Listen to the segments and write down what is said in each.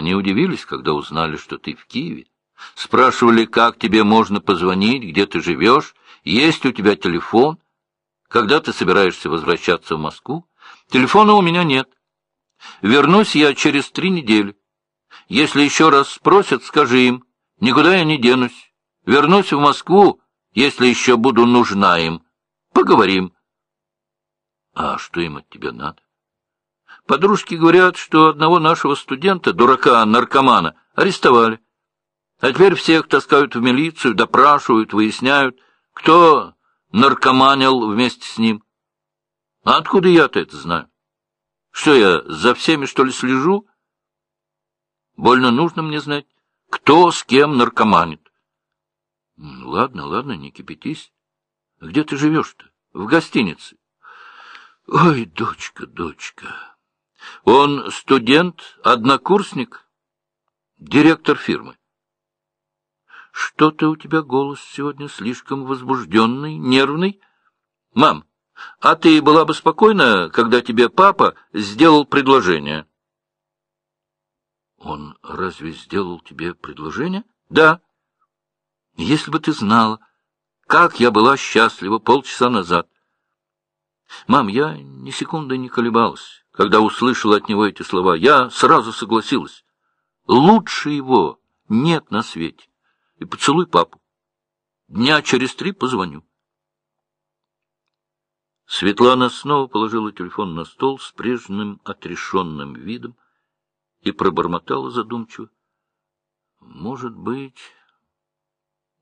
Они удивились, когда узнали, что ты в Киеве. Спрашивали, как тебе можно позвонить, где ты живешь, есть у тебя телефон, когда ты собираешься возвращаться в Москву. Телефона у меня нет. Вернусь я через три недели. Если еще раз спросят, скажи им, никуда я не денусь. Вернусь в Москву, если еще буду нужна им. Поговорим. А что им от тебя надо? Подружки говорят, что одного нашего студента, дурака-наркомана, арестовали. А теперь всех таскают в милицию, допрашивают, выясняют, кто наркоманил вместе с ним. А откуда я-то это знаю? Что я, за всеми, что ли, слежу? Больно нужно мне знать, кто с кем наркоманит. Ладно, ладно, не кипятись. Где ты живешь-то? В гостинице. Ой, дочка, дочка. Он студент, однокурсник, директор фирмы. Что-то у тебя голос сегодня слишком возбужденный, нервный. Мам, а ты была бы спокойна, когда тебе папа сделал предложение? Он разве сделал тебе предложение? Да. Если бы ты знала, как я была счастлива полчаса назад. Мам, я ни секунды не колебалась, когда услышала от него эти слова. Я сразу согласилась. Лучше его нет на свете. И поцелуй папу. Дня через три позвоню. Светлана снова положила телефон на стол с прежним отрешенным видом и пробормотала задумчиво. — Может быть,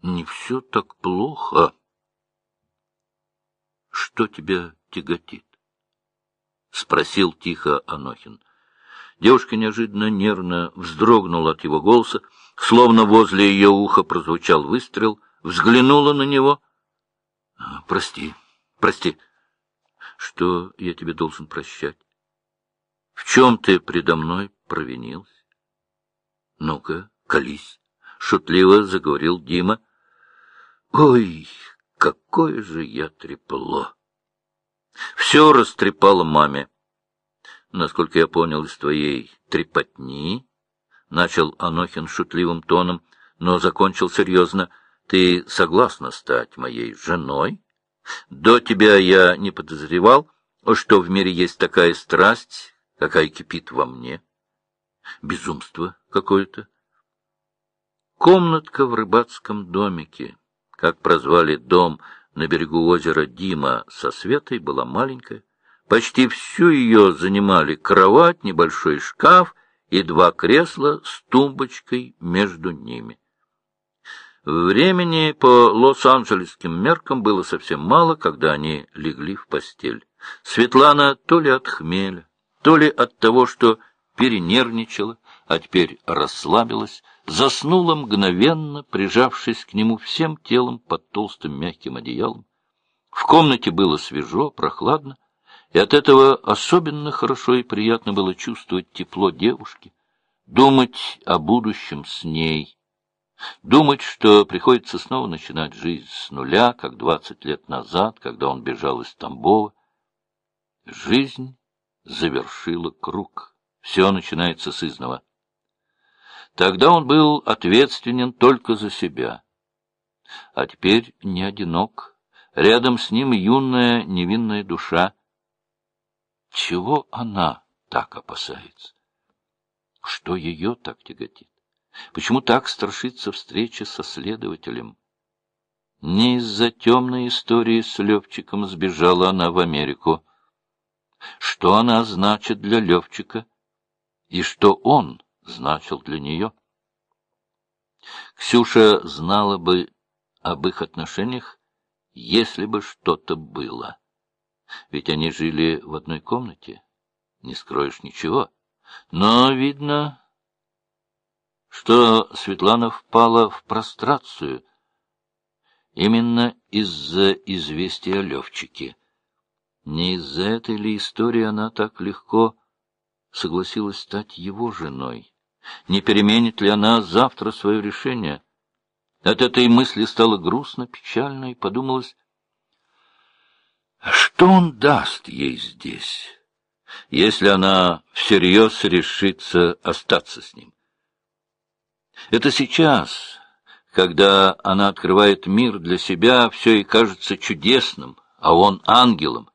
не все так плохо? — Что тебя тяготит? — спросил тихо Анохин. Девушка неожиданно нервно вздрогнула от его голоса, словно возле ее уха прозвучал выстрел, взглянула на него. — Прости, прости. — что я тебе должен прощать? В чем ты предо мной провинился? Ну-ка, колись, — шутливо заговорил Дима. Ой, какое же я трепло! Все растрепало маме. Насколько я понял из твоей трепотни, — начал Анохин шутливым тоном, но закончил серьезно, — ты согласна стать моей женой? — до тебя я не подозревал, что в мире есть такая страсть, какая кипит во мне. Безумство какое-то. Комнатка в рыбацком домике, как прозвали дом на берегу озера Дима со Светой, была маленькая. Почти всю ее занимали кровать, небольшой шкаф и два кресла с тумбочкой между ними. Времени по лос-анджелесским меркам было совсем мало, когда они легли в постель. Светлана то ли от хмеля, то ли от того, что перенервничала, а теперь расслабилась, заснула мгновенно, прижавшись к нему всем телом под толстым мягким одеялом. В комнате было свежо, прохладно, и от этого особенно хорошо и приятно было чувствовать тепло девушки, думать о будущем с ней — Думать, что приходится снова начинать жизнь с нуля, как двадцать лет назад, когда он бежал из Тамбова. Жизнь завершила круг. Все начинается с изного. Тогда он был ответственен только за себя. А теперь не одинок. Рядом с ним юная невинная душа. Чего она так опасается? Что ее так тяготит? Почему так страшится встреча со следователем? Не из-за темной истории с Левчиком сбежала она в Америку. Что она значит для Левчика? И что он значил для нее? Ксюша знала бы об их отношениях, если бы что-то было. Ведь они жили в одной комнате, не скроешь ничего. Но, видно, что Светлана впала в прострацию именно из-за известия о Левчике. Не из-за этой ли истории она так легко согласилась стать его женой? Не переменит ли она завтра свое решение? От этой мысли стало грустно, печально, и подумалось, что он даст ей здесь, если она всерьез решится остаться с ним? Это сейчас, когда она открывает мир для себя, все и кажется чудесным, а он ангелом.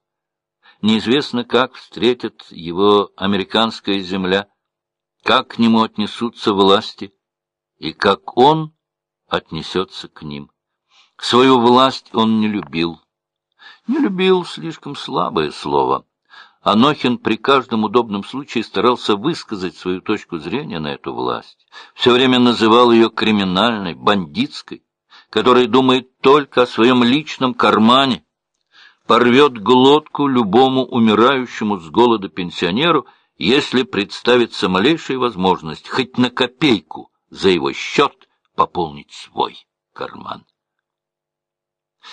Неизвестно, как встретит его американская земля, как к нему отнесутся власти и как он отнесется к ним. Свою власть он не любил. Не любил слишком слабое слово. Анохин при каждом удобном случае старался высказать свою точку зрения на эту власть. Все время называл ее криминальной, бандитской, которая думает только о своем личном кармане, порвет глотку любому умирающему с голода пенсионеру, если представится малейшая возможность хоть на копейку за его счет пополнить свой карман.